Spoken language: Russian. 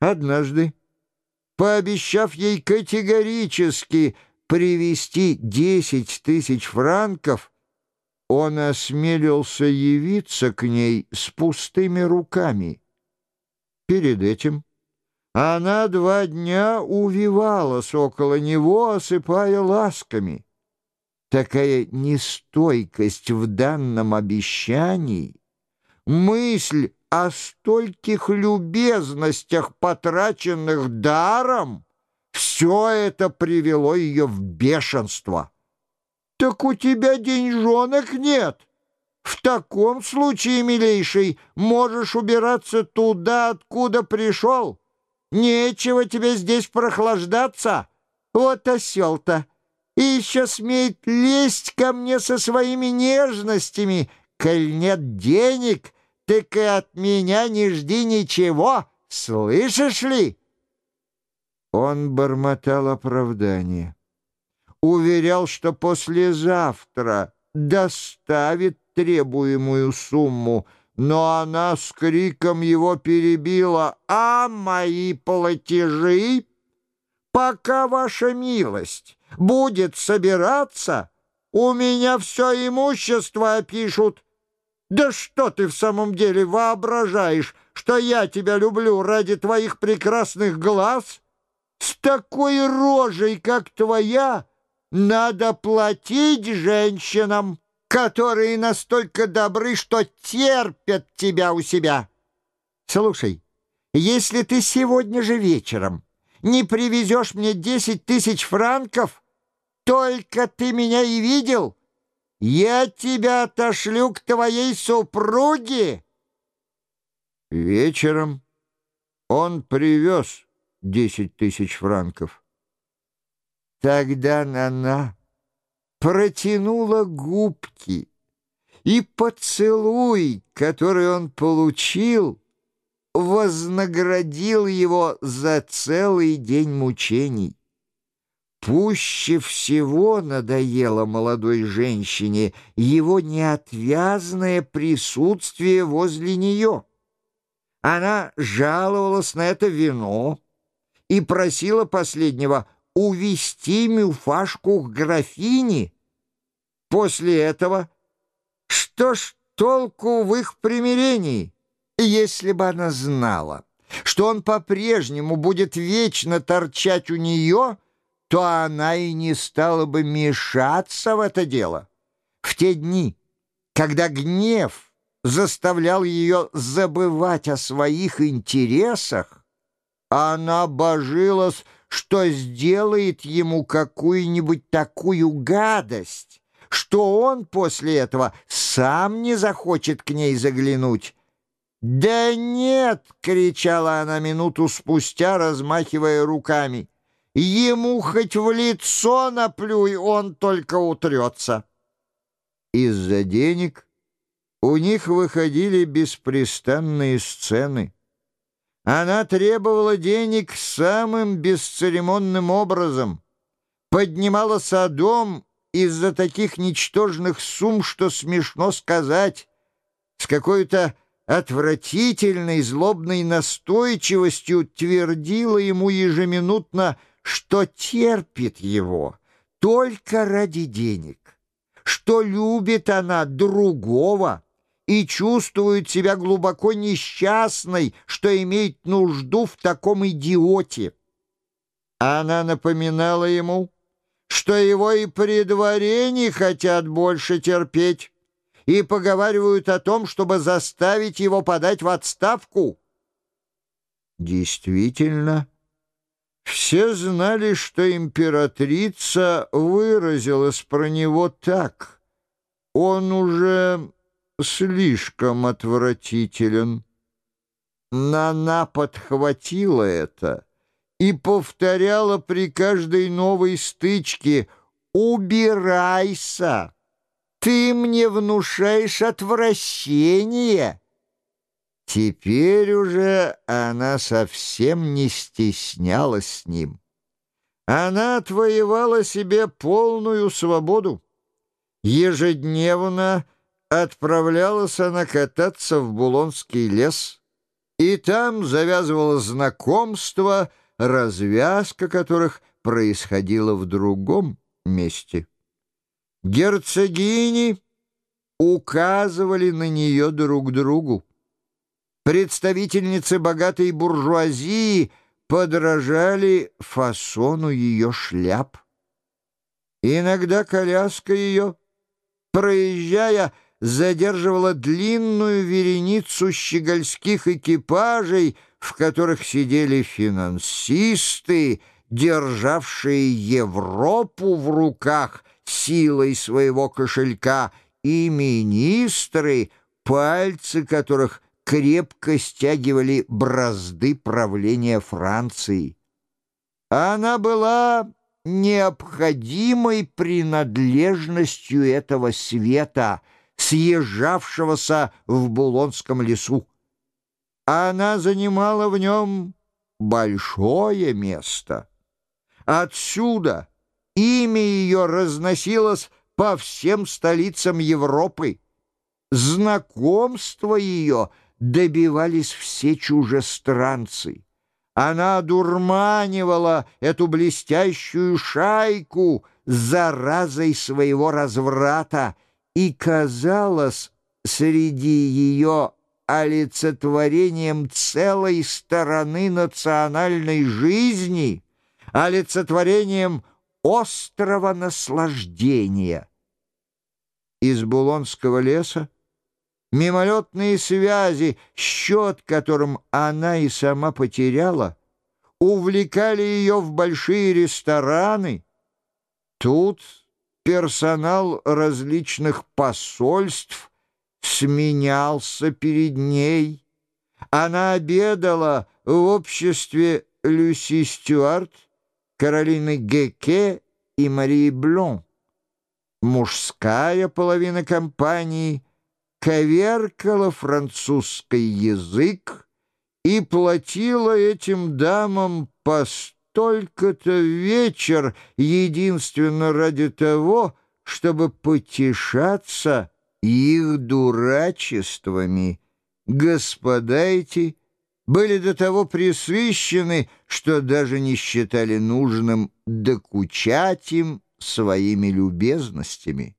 Однажды, пообещав ей категорически привести десять тысяч франков, он осмелился явиться к ней с пустыми руками. Перед этим она два дня увивалась около него, осыпая ласками. Такая нестойкость в данном обещании, мысль о стольких любезностях, потраченных даром, все это привело ее в бешенство. «Так у тебя деньжонок нет!» В таком случае, милейший, можешь убираться туда, откуда пришел. Нечего тебе здесь прохлаждаться. Вот осел-то. И еще смеет лезть ко мне со своими нежностями. Коль нет денег, так и от меня не жди ничего. Слышишь ли?» Он бормотал оправдание. Уверял, что послезавтра доставит требуемую сумму, но она с криком его перебила «А мои платежи? Пока ваша милость будет собираться, у меня все имущество опишут». «Да что ты в самом деле воображаешь, что я тебя люблю ради твоих прекрасных глаз? С такой рожей, как твоя, надо платить женщинам» которые настолько добры, что терпят тебя у себя. Слушай, если ты сегодня же вечером не привезешь мне десять тысяч франков, только ты меня и видел, я тебя отошлю к твоей супруге. Вечером он привез десять тысяч франков. Тогда Нана протянула губки, и поцелуй, который он получил, вознаградил его за целый день мучений. Пуще всего надоело молодой женщине его неотвязное присутствие возле нее. Она жаловалась на это вино и просила последнего — увести Мюфашку к графине. После этого что ж толку в их примирении, если бы она знала, что он по-прежнему будет вечно торчать у нее, то она и не стала бы мешаться в это дело. В те дни, когда гнев заставлял ее забывать о своих интересах, она божилась, что сделает ему какую-нибудь такую гадость, что он после этого сам не захочет к ней заглянуть. «Да нет!» — кричала она минуту спустя, размахивая руками. «Ему хоть в лицо наплюй, он только утрется». Из-за денег у них выходили беспрестанные сцены — она требовала денег самым бесцеремонным образом, поднимала садом из-за таких ничтожных сумм, что смешно сказать, с какой-то отвратительной злобной настойчивостью твердила ему ежеминутно, что терпит его только ради денег, что любит она другого, и чувствует себя глубоко несчастной, что имеет нужду в таком идиоте. Она напоминала ему, что его и при дворе не хотят больше терпеть и поговаривают о том, чтобы заставить его подать в отставку. Действительно, все знали, что императрица выразилась про него так. Он уже слишком отвратителен. Нана подхватила это и повторяла при каждой новой стычке «Убирайся! Ты мне внушаешь отвращение!» Теперь уже она совсем не стеснялась с ним. Она отвоевала себе полную свободу. Ежедневно отправлялась она кататься в Булонский лес и там завязывалось знакомство, развязка которых происходила в другом месте. Герцогини указывали на нее друг другу. Представительницы богатой буржуазии подражали фасону ее шляп. Иногда коляска ее, проезжая, задерживала длинную вереницу щегольских экипажей, в которых сидели финансисты, державшие Европу в руках силой своего кошелька, и министры, пальцы которых крепко стягивали бразды правления Франции. Она была необходимой принадлежностью этого света — съезжавшегося в Булонском лесу. Она занимала в нем большое место. Отсюда имя ее разносилось по всем столицам Европы. Знакомства ее добивались все чужестранцы. Она одурманивала эту блестящую шайку заразой своего разврата, и казалось среди ее олицетворением целой стороны национальной жизни, олицетворением острого наслаждения. Из Булонского леса мимолетные связи, счет которым она и сама потеряла, увлекали ее в большие рестораны. Тут персонал различных посольств сменялся перед ней. Она обедала в обществе Люси Стюарт, Каролины Геке и Марии Блон. Мужская половина компании коверкала французский язык и платила этим дамам по только-то вечер единственно ради того, чтобы потешаться их дурачествами. Господа эти были до того присыщены, что даже не считали нужным докучать им своими любезностями.